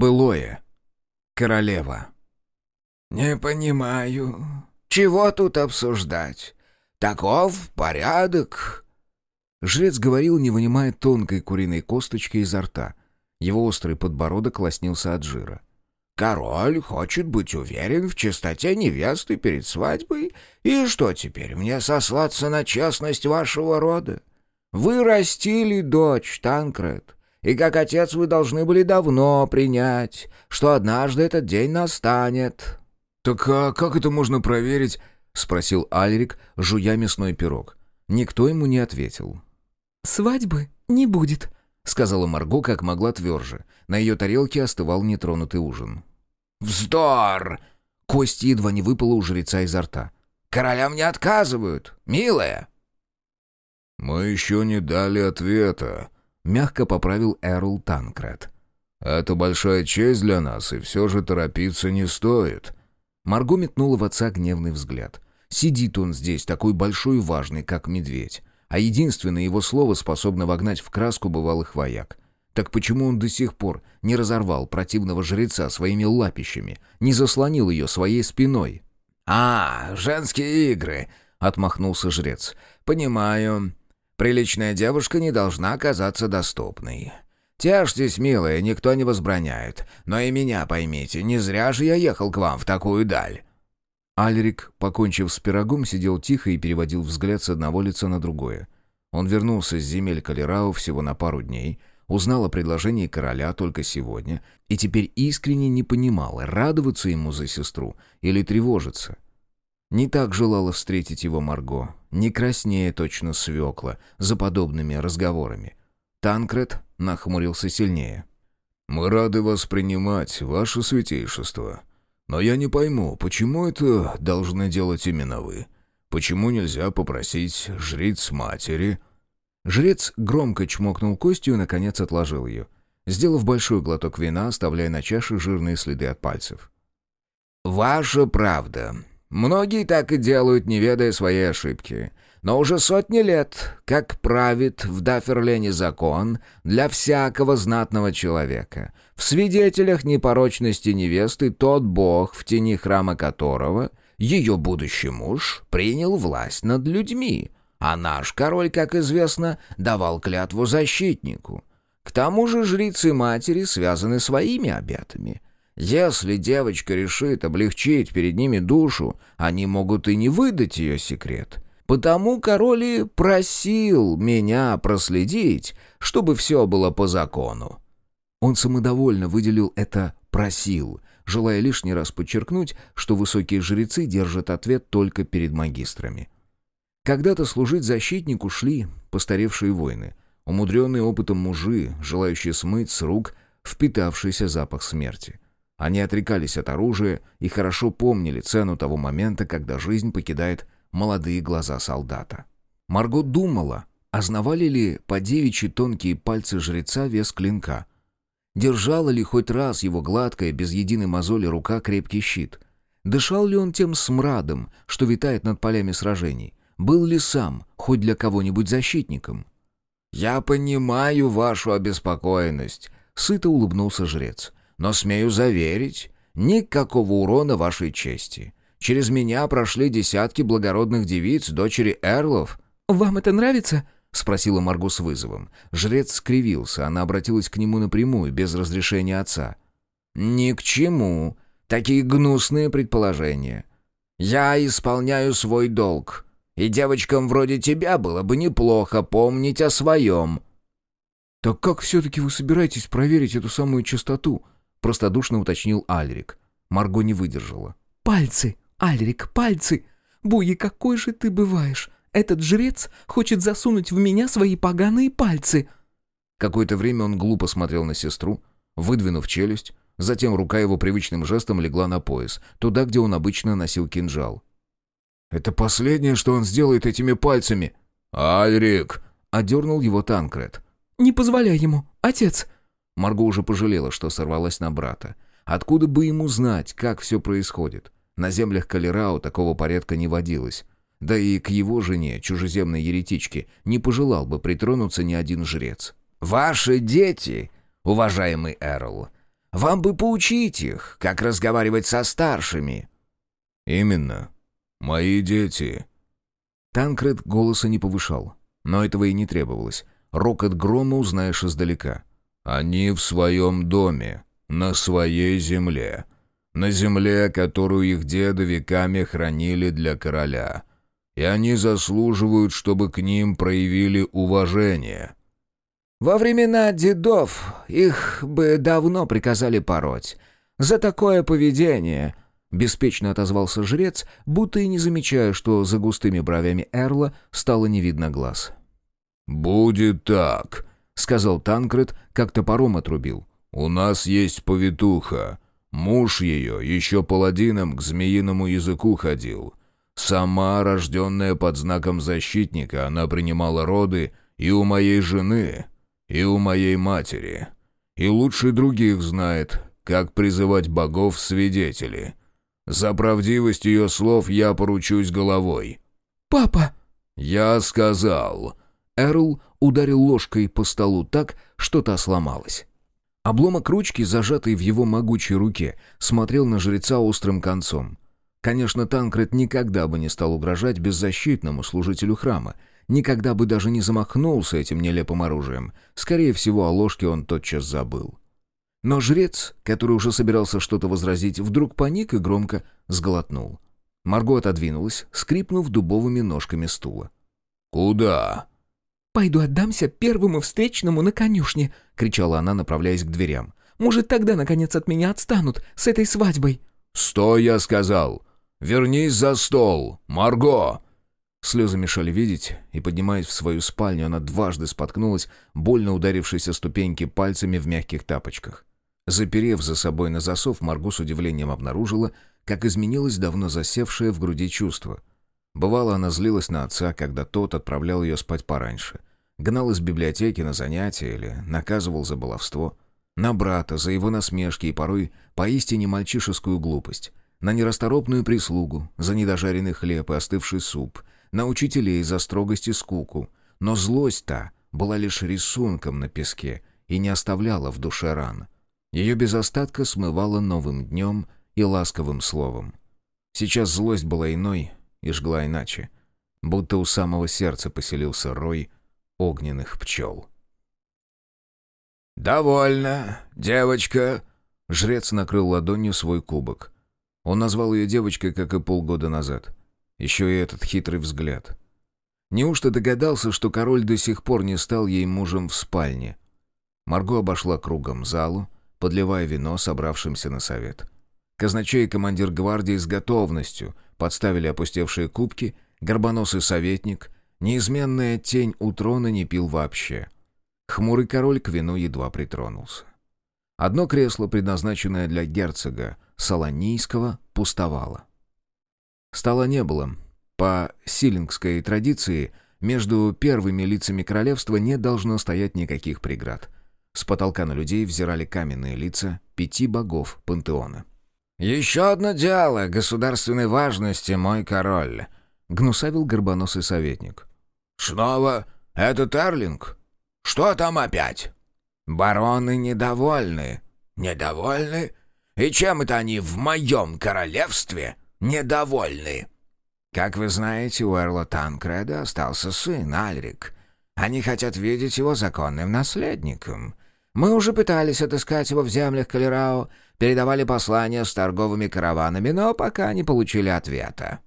Былое. Королева. «Не понимаю. Чего тут обсуждать? Таков порядок». Жрец говорил, не вынимая тонкой куриной косточки изо рта. Его острый подбородок лоснился от жира. «Король хочет быть уверен в чистоте невесты перед свадьбой. И что теперь, мне сослаться на честность вашего рода? Вы растили дочь, Танкред, и как отец вы должны были давно принять, что однажды этот день настанет». «Так а как это можно проверить?» — спросил Альрик, жуя мясной пирог. Никто ему не ответил. «Свадьбы не будет», — сказала Марго как могла тверже. На ее тарелке остывал нетронутый ужин. «Вздор!» Кость едва не выпала у жреца изо рта. «Королям не отказывают, милая!» «Мы еще не дали ответа», — мягко поправил Эрл Танкред. «Это большая честь для нас, и все же торопиться не стоит». Марго метнула в отца гневный взгляд. Сидит он здесь, такой большой и важный, как медведь. А единственное его слово способно вогнать в краску бывалых вояк. Так почему он до сих пор не разорвал противного жреца своими лапищами, не заслонил ее своей спиной? «А, женские игры!» — отмахнулся жрец. «Понимаю. Приличная девушка не должна оказаться доступной. Тешьтесь, милая, никто не возбраняет. Но и меня поймите, не зря же я ехал к вам в такую даль». Альрик, покончив с пирогом, сидел тихо и переводил взгляд с одного лица на другое. Он вернулся с земель Калерау всего на пару дней, узнал о предложении короля только сегодня и теперь искренне не понимал, радоваться ему за сестру или тревожиться. Не так желала встретить его Марго, не краснее точно свекла за подобными разговорами. Танкред нахмурился сильнее. «Мы рады вас принимать, ваше святейшество. Но я не пойму, почему это должны делать именно вы? Почему нельзя попросить жриц матери?» Жрец громко чмокнул костью и, наконец, отложил ее, сделав большой глоток вина, оставляя на чаше жирные следы от пальцев. «Ваша правда. Многие так и делают, не ведая своей ошибки. Но уже сотни лет, как правит в Даферлене закон для всякого знатного человека. В свидетелях непорочности невесты тот бог, в тени храма которого ее будущий муж принял власть над людьми, а наш король, как известно, давал клятву защитнику. К тому же жрицы матери связаны своими обетами. Если девочка решит облегчить перед ними душу, они могут и не выдать ее секрет — Потому король и просил меня проследить, чтобы все было по закону». Он самодовольно выделил это «просил», желая лишний раз подчеркнуть, что высокие жрецы держат ответ только перед магистрами. Когда-то служить защитнику шли постаревшие воины, умудренные опытом мужи, желающие смыть с рук впитавшийся запах смерти. Они отрекались от оружия и хорошо помнили цену того момента, когда жизнь покидает молодые глаза солдата. Марго думала, ознавали ли по девичьи тонкие пальцы жреца вес клинка. Держала ли хоть раз его гладкая, без единой мозоли рука крепкий щит? Дышал ли он тем смрадом, что витает над полями сражений? Был ли сам хоть для кого-нибудь защитником? «Я понимаю вашу обеспокоенность», — сыто улыбнулся жрец. «Но смею заверить, никакого урона вашей чести. Через меня прошли десятки благородных девиц, дочери эрлов». «Вам это нравится?» — спросила Марго с вызовом. Жрец скривился, она обратилась к нему напрямую, без разрешения отца. «Ни к чему. Такие гнусные предположения. Я исполняю свой долг, и девочкам вроде тебя было бы неплохо помнить о своем». «Так как все-таки вы собираетесь проверить эту самую чистоту?» — простодушно уточнил Альрик. Марго не выдержала. «Пальцы!» «Альрик, пальцы! Буги, какой же ты бываешь! Этот жрец хочет засунуть в меня свои поганые пальцы!» Какое-то время он глупо смотрел на сестру, выдвинув челюсть, затем рука его привычным жестом легла на пояс, туда, где он обычно носил кинжал. «Это последнее, что он сделает этими пальцами!» «Альрик!» — одернул его Танкред. «Не позволяй ему, отец!» Марго уже пожалела, что сорвалась на брата. Откуда бы ему знать, как все происходит? На землях Калерау такого порядка не водилось. Да и к его жене, чужеземной еретичке, не пожелал бы притронуться ни один жрец. «Ваши дети, уважаемый Эрл, Вам бы поучить их, как разговаривать со старшими». «Именно. Мои дети». Танкред голоса не повышал, но этого и не требовалось. Рокот грома узнаешь издалека. «Они в своем доме, на своей земле, на земле, которую их деды веками хранили для короля. И они заслуживают, чтобы к ним проявили уважение». Во времена дедов их бы давно приказали пороть. За такое поведение, беспечно отозвался жрец, будто и не замечая, что за густыми бровями Эрла стало не видно глаз. «Будет так», — сказал Танкред, как топором отрубил. «У нас есть повитуха. Муж ее еще паладином к змеиному языку ходил. Сама, рожденная под знаком защитника, она принимала роды и у моей жены, и у моей матери. И лучше других знает, как призывать богов в свидетели. За правдивость ее слов я поручусь головой». «Папа!» «Я сказал!» Эрл ударил ложкой по столу так, что та сломалась. Обломок ручки, зажатый в его могучей руке, смотрел на жреца острым концом. Конечно, Танкред никогда бы не стал угрожать беззащитному служителю храма, никогда бы даже не замахнулся этим нелепым оружием. Скорее всего, о ложке он тотчас забыл. Но жрец, который уже собирался что-то возразить, вдруг паник и громко сглотнул. Марго отодвинулась, скрипнув дубовыми ножками стула. «Куда?» «Пойду отдамся первому встречному на конюшне», — кричала она, направляясь к дверям. «Может, тогда, наконец, от меня отстанут с этой свадьбой?» «Стой, я сказал! Вернись за стол! Марго!» Слезы мешали видеть, и, поднимаясь в свою спальню, она дважды споткнулась, больно ударившись о ступеньки пальцами в мягких тапочках. Заперев за собой на засов, Марго с удивлением обнаружила, как изменилось давно засевшее в груди чувство. Бывало, она злилась на отца, когда тот отправлял ее спать пораньше. Гнал из библиотеки на занятия или наказывал за баловство. На брата, за его насмешки и порой поистине мальчишескую глупость. На нерасторопную прислугу, за недожаренный хлеб и остывший суп — на учителей за строгость и скуку, но злость та была лишь рисунком на песке и не оставляла в душе ран. Ее без остатка смывало новым днем и ласковым словом. Сейчас злость была иной и жгла иначе, будто у самого сердца поселился рой огненных пчел. «Довольно, девочка!» Жрец накрыл ладонью свой кубок. Он назвал ее девочкой, как и полгода назад. Еще и этот хитрый взгляд. Неужто догадался, что король до сих пор не стал ей мужем в спальне? Марго обошла кругом залу, подливая вино собравшимся на совет. Казначей и командир гвардии с готовностью подставили опустевшие кубки, горбоносый советник, неизменная тень у трона не пил вообще. Хмурый король к вину едва притронулся. Одно кресло, предназначенное для герцога Солонийского, пустовало. Стола не было. По силингской традиции, между первыми лицами королевства не должно стоять никаких преград. С потолка на людей взирали каменные лица пяти богов пантеона. «Еще одно дело государственной важности, мой король», — гнусавил горбоносый советник. «Снова этот Эрлинг? Что там опять?» «Бароны недовольны». «Недовольны? И чем это они в моем королевстве недовольны. Как вы знаете, у Эрла Танкреда остался сын, Альрик. Они хотят видеть его законным наследником. Мы уже пытались отыскать его в землях Калерао, передавали послания с торговыми караванами, но пока не получили ответа».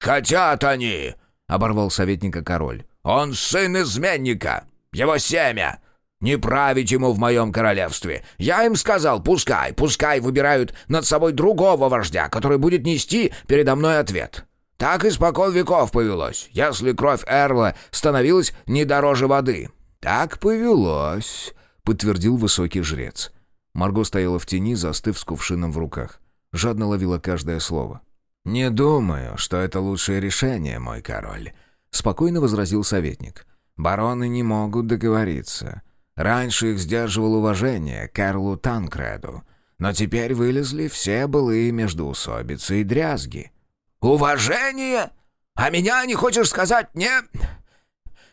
«Хотят они!» — оборвал советника король. «Он сын изменника! Его семя! Не править ему в моем королевстве. Я им сказал, пускай, пускай выбирают над собой другого вождя, который будет нести передо мной ответ. Так испокон веков повелось, если кровь Эрла становилась не дороже воды. Так повелось, подтвердил высокий жрец. Марго стояла в тени, застыв с кувшином в руках. Жадно ловила каждое слово. «Не думаю, что это лучшее решение, мой король», — спокойно возразил советник. «Бароны не могут договориться. Раньше их сдерживал уважение к Эрлу Танкреду, но теперь вылезли все былые междоусобицы и дрязги. «Уважение? А меня, не хочешь сказать, не...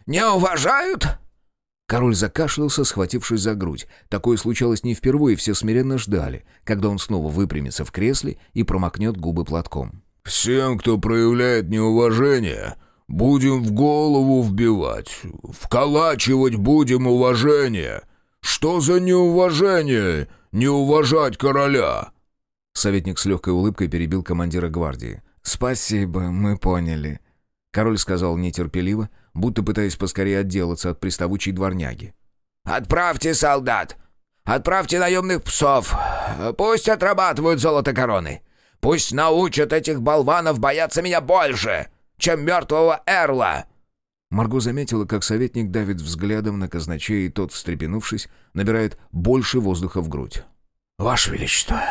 не уважают?» Король закашлялся, схватившись за грудь. Такое случалось не впервые, все смиренно ждали, когда он снова выпрямится в кресле и промокнет губы платком. «Всем, кто проявляет неуважение, будем в голову вбивать, вколачивать будем уважение. Что за неуважение? Не уважать короля!» Советник с легкой улыбкой перебил командира гвардии. «Спасибо, мы поняли». Король сказал нетерпеливо, будто пытаясь поскорее отделаться от приставучей дворняги. «Отправьте солдат! Отправьте наемных псов! Пусть отрабатывают золото короны! Пусть научат этих болванов бояться меня больше, чем мертвого Эрла!» Марго заметила, как советник давит взглядом на казначея, и тот, встрепенувшись, набирает больше воздуха в грудь. «Ваше Величество,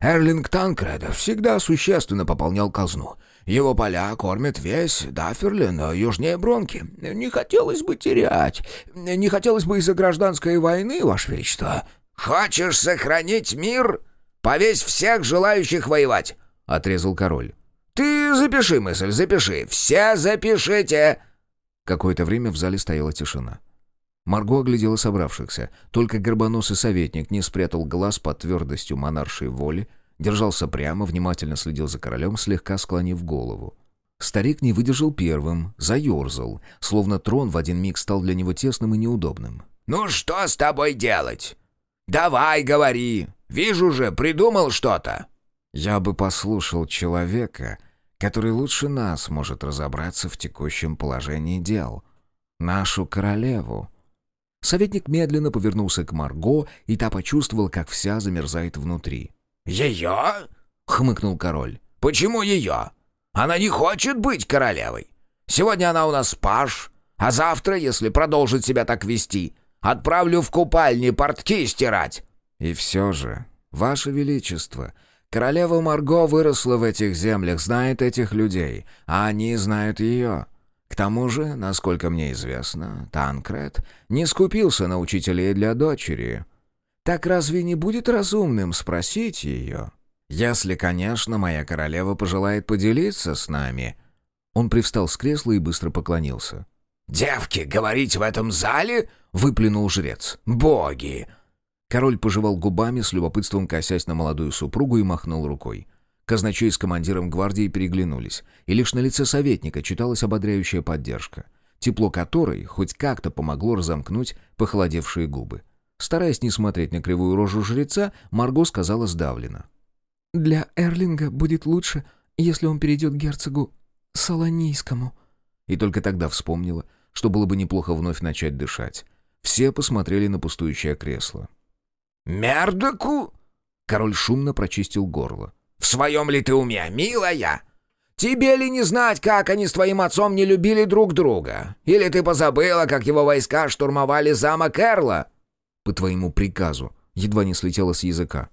Эрлинг Танкреда всегда существенно пополнял казну. Его поля кормят весь Дафферлин, южнее Бронки. Не хотелось бы терять. Не хотелось бы из-за гражданской войны, Ваше Величество. Хочешь сохранить мир? Повесь всех желающих воевать!» — отрезал король. «Ты запиши мысль, запиши. Все запишите!» Какое-то время в зале стояла тишина. Марго оглядела собравшихся. Только горбоносый советник не спрятал глаз под твердостью монаршей воли, держался прямо, внимательно следил за королем, слегка склонив голову. Старик не выдержал первым, заерзал, словно трон в один миг стал для него тесным и неудобным. «Ну что с тобой делать? Давай, говори! Вижу же, придумал что-то!» «Я бы послушал человека, который лучше нас может разобраться в текущем положении дел. Нашу королеву». Советник медленно повернулся к Марго, и та почувствовала, как вся замерзает внутри. «Ее?» — хмыкнул король. «Почему ее? Она не хочет быть королевой. Сегодня она у нас паш, а завтра, если продолжит себя так вести, отправлю в купальни портки стирать». «И все же, ваше величество, королева Марго выросла в этих землях, знает этих людей, а они знают ее». К тому же, насколько мне известно, Танкред не скупился на учителей для дочери. Так разве не будет разумным спросить ее? Если, конечно, моя королева пожелает поделиться с нами». Он привстал с кресла и быстро поклонился. «Девки, говорить в этом зале?» — выплюнул жрец. «Боги!» Король пожевал губами, с любопытством косясь на молодую супругу и махнул рукой. Казначей с командиром гвардии переглянулись, и лишь на лице советника читалась ободряющая поддержка, тепло которой хоть как-то помогло разомкнуть похолодевшие губы. Стараясь не смотреть на кривую рожу жреца, Марго сказала сдавленно. «Для Эрлинга будет лучше, если он перейдет к герцогу Солонийскому». И только тогда вспомнила, что было бы неплохо вновь начать дышать. Все посмотрели на пустующее кресло. «Мердоку?» Король шумно прочистил горло. «В своем ли ты уме, милая? Тебе ли не знать, как они с твоим отцом не любили друг друга? Или ты позабыла, как его войска штурмовали замок Эрла?» По твоему приказу», едва не слетело с языка.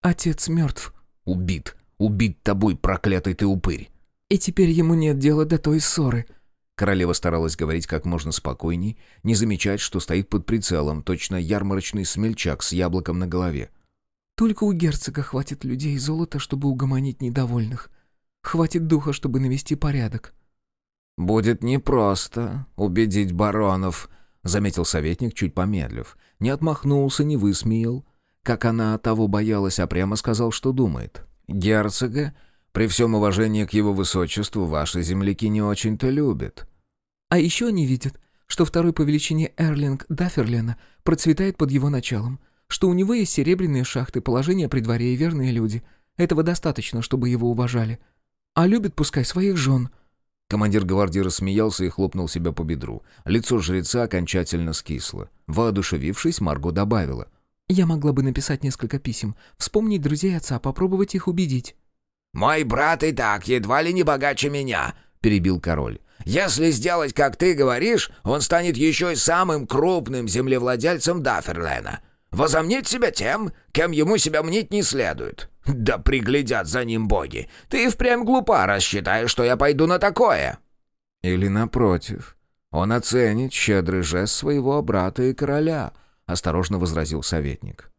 «Отец мертв». «Убит. Убит тобой, проклятый ты упырь». «И теперь ему нет дела до той ссоры». Королева старалась говорить как можно спокойней, не замечать, что стоит под прицелом, точно ярмарочный смельчак с яблоком на голове. «Только у герцога хватит людей и золота, чтобы угомонить недовольных. Хватит духа, чтобы навести порядок». «Будет непросто убедить баронов», — заметил советник, чуть помедлив. Не отмахнулся, не высмеял. Как она того боялась, а прямо сказал, что думает. «Герцога, при всем уважении к его высочеству, ваши земляки не очень-то любят». «А еще они видят, что второй по величине Эрлинг Дафферлена процветает под его началом, что у него есть серебряные шахты, положение при дворе и верные люди. Этого достаточно, чтобы его уважали. А любит пускай своих жен». Командир гвардии рассмеялся и хлопнул себя по бедру. Лицо жреца окончательно скисло. Воодушевившись, Марго добавила. «Я могла бы написать несколько писем, вспомнить друзей отца, попробовать их убедить». «Мой брат и так едва ли не богаче меня», — перебил король. «Если сделать, как ты говоришь, он станет еще и самым крупным землевладельцем Дафферлена. Возомнит себя тем, кем ему себя мнить не следует. Да приглядят за ним боги. Ты впрямь глупа, рассчитаешь, что я пойду на такое. Или напротив, он оценит щедрый жест своего брата и короля, осторожно возразил советник.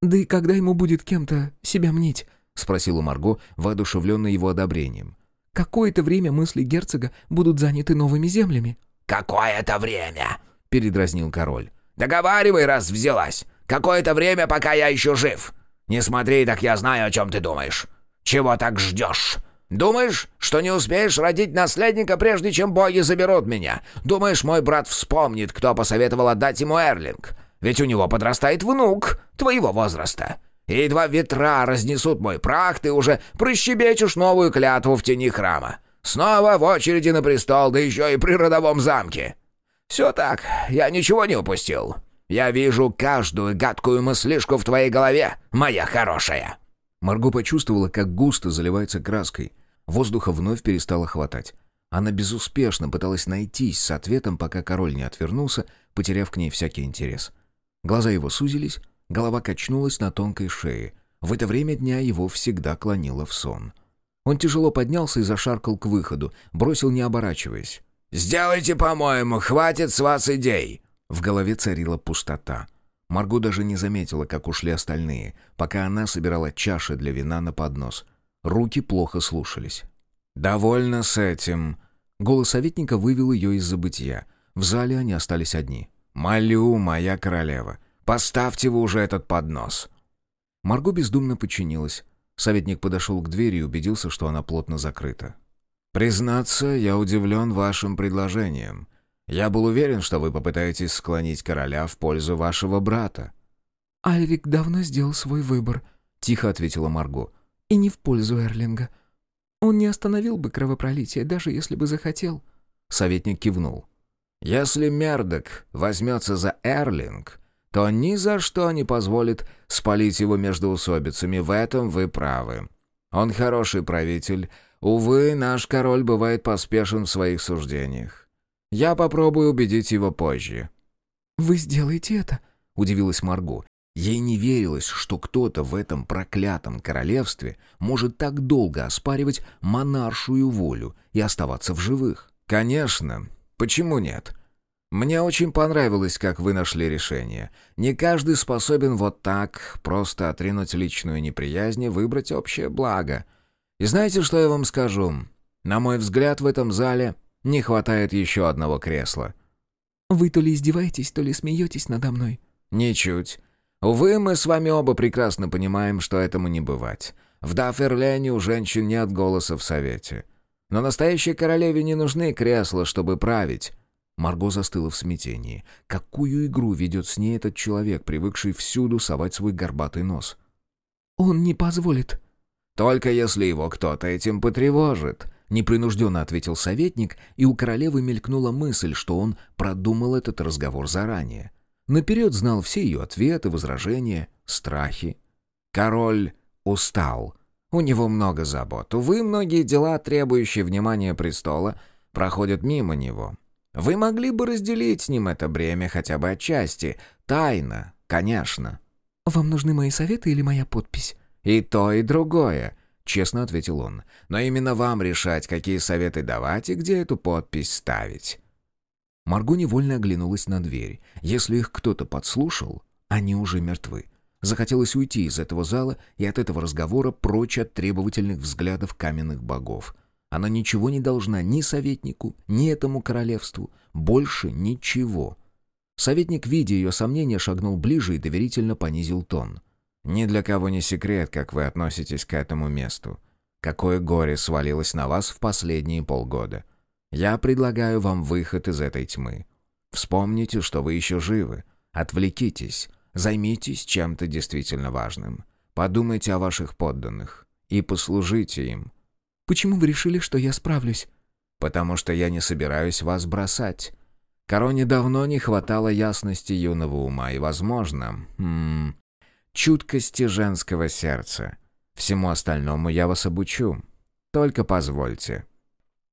Да и когда ему будет кем-то себя мнить? спросила Марго, воодушевленная его одобрением. Какое-то время мысли герцога будут заняты новыми землями. Какое-то время, передразнил король. «Договаривай, раз взялась. Какое-то время, пока я еще жив. Не смотри, так я знаю, о чем ты думаешь. Чего так ждешь? Думаешь, что не успеешь родить наследника, прежде чем боги заберут меня? Думаешь, мой брат вспомнит, кто посоветовал отдать ему Эрлинг? Ведь у него подрастает внук твоего возраста. И едва ветра разнесут мой прах, ты уже прощебечешь новую клятву в тени храма. Снова в очереди на престол, да еще и при родовом замке. Все так, я ничего не упустил. Я вижу каждую гадкую мыслишку в твоей голове, моя хорошая». Марго почувствовала, как густо заливается краской. Воздуха вновь перестало хватать. Она безуспешно пыталась найтись с ответом, пока король не отвернулся, потеряв к ней всякий интерес. Глаза его сузились, голова качнулась на тонкой шее. В это время дня его всегда клонило в сон. Он тяжело поднялся и зашаркал к выходу, бросил не оборачиваясь. «Сделайте, по-моему, хватит с вас идей!» В голове царила пустота. Марго даже не заметила, как ушли остальные, пока она собирала чаши для вина на поднос. Руки плохо слушались. «Довольно с этим». Голос советника вывел ее из забытия. В зале они остались одни. «Молю, моя королева, поставьте вы уже этот поднос». Марго бездумно подчинилась. Советник подошел к двери и убедился, что она плотно закрыта. «Признаться, я удивлен вашим предложением. Я был уверен, что вы попытаетесь склонить короля в пользу вашего брата». «Альрик давно сделал свой выбор», — тихо ответила Марго. «И не в пользу Эрлинга. Он не остановил бы кровопролитие, даже если бы захотел». Советник кивнул. «Если Мердок возьмется за Эрлинг, то ни за что не позволит спалить его между усобицами. В этом вы правы. Он хороший правитель. Увы, наш король бывает поспешен в своих суждениях. Я попробую убедить его позже». «Вы сделаете это?» — удивилась Марго. Ей не верилось, что кто-то в этом проклятом королевстве может так долго оспаривать монаршую волю и оставаться в живых. «Конечно. Почему нет?» «Мне очень понравилось, как вы нашли решение. Не каждый способен вот так просто отринуть личную неприязнь и выбрать общее благо. И знаете, что я вам скажу? На мой взгляд, в этом зале не хватает еще одного кресла». «Вы то ли издеваетесь, то ли смеетесь надо мной?» «Ничуть. Увы, мы с вами оба прекрасно понимаем, что этому не бывать. В Даферлене у женщин нет голоса в совете. Но настоящей королеве не нужны кресла, чтобы править». Марго застыла в смятении. Какую игру ведет с ней этот человек, привыкший всюду совать свой горбатый нос? «Он не позволит». «Только если его кто-то этим потревожит», Непринужденно ответил советник, и у королевы мелькнула мысль, что он продумал этот разговор заранее. Наперед знал все ее ответы, возражения, страхи. Король устал. У него много забот. Увы, многие дела, требующие внимания престола, проходят мимо него. Вы могли бы разделить с ним это бремя хотя бы отчасти. Тайно, конечно. «Вам нужны мои советы или моя подпись?» «И то, и другое», — честно ответил он. «Но именно вам решать, какие советы давать и где эту подпись ставить». Марго невольно оглянулась на дверь. Если их кто-то подслушал, они уже мертвы. Захотелось уйти из этого зала и от этого разговора прочь от требовательных взглядов каменных богов. Она ничего не должна ни советнику, ни этому королевству. Больше ничего. Советник, видя ее сомнения, шагнул ближе и доверительно понизил тон. Ни для кого не секрет, как вы относитесь к этому месту. Какое горе свалилось на вас в последние полгода. Я предлагаю вам выход из этой тьмы. Вспомните, что вы еще живы. Отвлекитесь. Займитесь чем-то действительно важным. Подумайте о ваших подданных. И послужите им. Почему вы решили, что я справлюсь? Потому что я не собираюсь вас бросать. Короне давно не хватало ясности юного ума, и, возможно, м -м, чуткости женского сердца. Всему остальному я вас обучу. Только позвольте».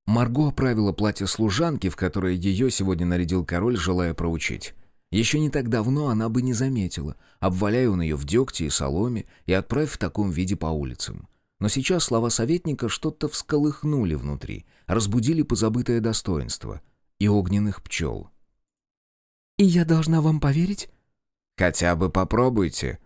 Марго оправила платье служанки, в которое ее сегодня нарядил король, желая проучить. Еще не так давно она бы не заметила, обваляя он ее в дегте и соломе и отправив в таком виде по улицам. Но сейчас слова советника что-то всколыхнули внутри, разбудили позабытое достоинство и огненных пчел. «И я должна вам поверить?» «Хотя бы попробуйте»,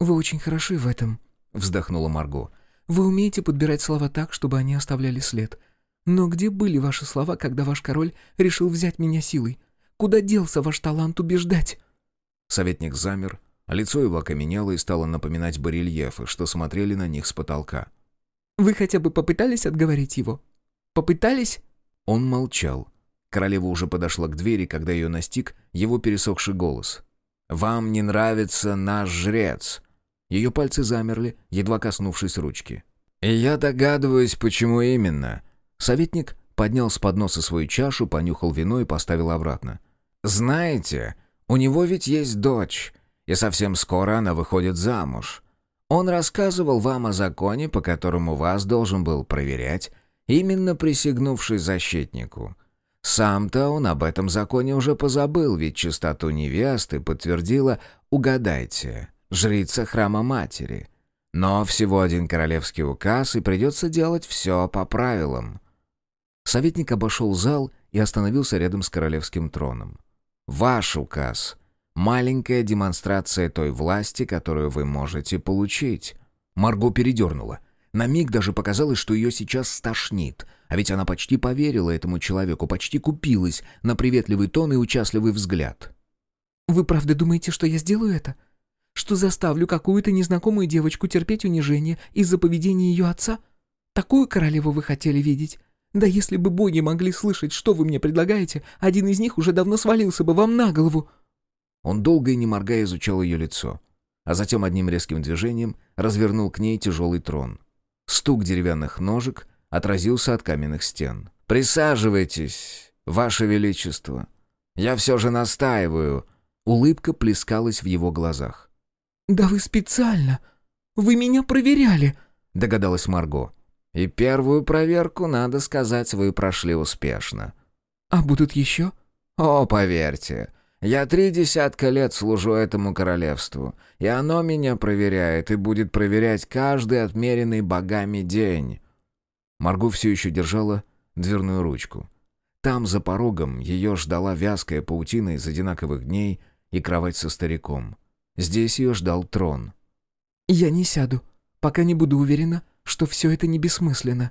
«Вы очень хороши в этом», — вздохнула Марго. «Вы умеете подбирать слова так, чтобы они оставляли след. Но где были ваши слова, когда ваш король решил взять меня силой? Куда делся ваш талант убеждать?» Советник замер, лицо его окаменело и стало напоминать барельефы, что смотрели на них с потолка. «Вы хотя бы попытались отговорить его? Попытались?» Он молчал. Королева уже подошла к двери, когда ее настиг его пересохший голос. «Вам не нравится наш жрец?» Ее пальцы замерли, едва коснувшись ручки. «И я догадываюсь, почему именно». Советник поднял с подноса свою чашу, понюхал вино и поставил обратно. «Знаете, у него ведь есть дочь, и совсем скоро она выходит замуж. Он рассказывал вам о законе, по которому вас должен был проверять, именно присягнувший защитнику. Сам-то он об этом законе уже позабыл, ведь чистоту невесты подтвердила «Угадайте, жрица храма матери». Но всего один королевский указ, и придется делать все по правилам. Советник обошел зал и остановился рядом с королевским троном. «Ваш указ. Маленькая демонстрация той власти, которую вы можете получить». Марго передернула. На миг даже показалось, что ее сейчас стошнит, а ведь она почти поверила этому человеку, почти купилась на приветливый тон и участливый взгляд. «Вы правда думаете, что я сделаю это? Что заставлю какую-то незнакомую девочку терпеть унижение из-за поведения ее отца? Такую королеву вы хотели видеть? Да если бы боги могли слышать, что вы мне предлагаете, один из них уже давно свалился бы вам на голову». Он долго и не моргая изучал ее лицо, а затем одним резким движением развернул к ней тяжелый трон. Стук деревянных ножек отразился от каменных стен. «Присаживайтесь, Ваше Величество. Я все же настаиваю». Улыбка плескалась в его глазах. «Да вы специально! Вы меня проверяли!» — догадалась Марго. «И первую проверку, надо сказать, вы прошли успешно». «А будут еще?» «О, поверьте, я три десятка лет служу этому королевству, и оно меня проверяет и будет проверять каждый отмеренный богами день». Марго все еще держала дверную ручку. Там, за порогом, ее ждала вязкая паутина из одинаковых дней и кровать со стариком. Здесь ее ждал трон. «Я не сяду, пока не буду уверена, что все это не бессмысленно».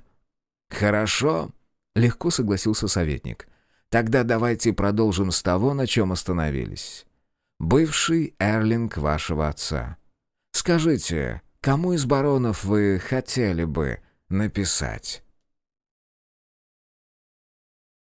«Хорошо», — легко согласился советник. «Тогда давайте продолжим с того, на чем остановились. Бывший эрлинг вашего отца. Скажите, кому из баронов вы хотели бы написать?»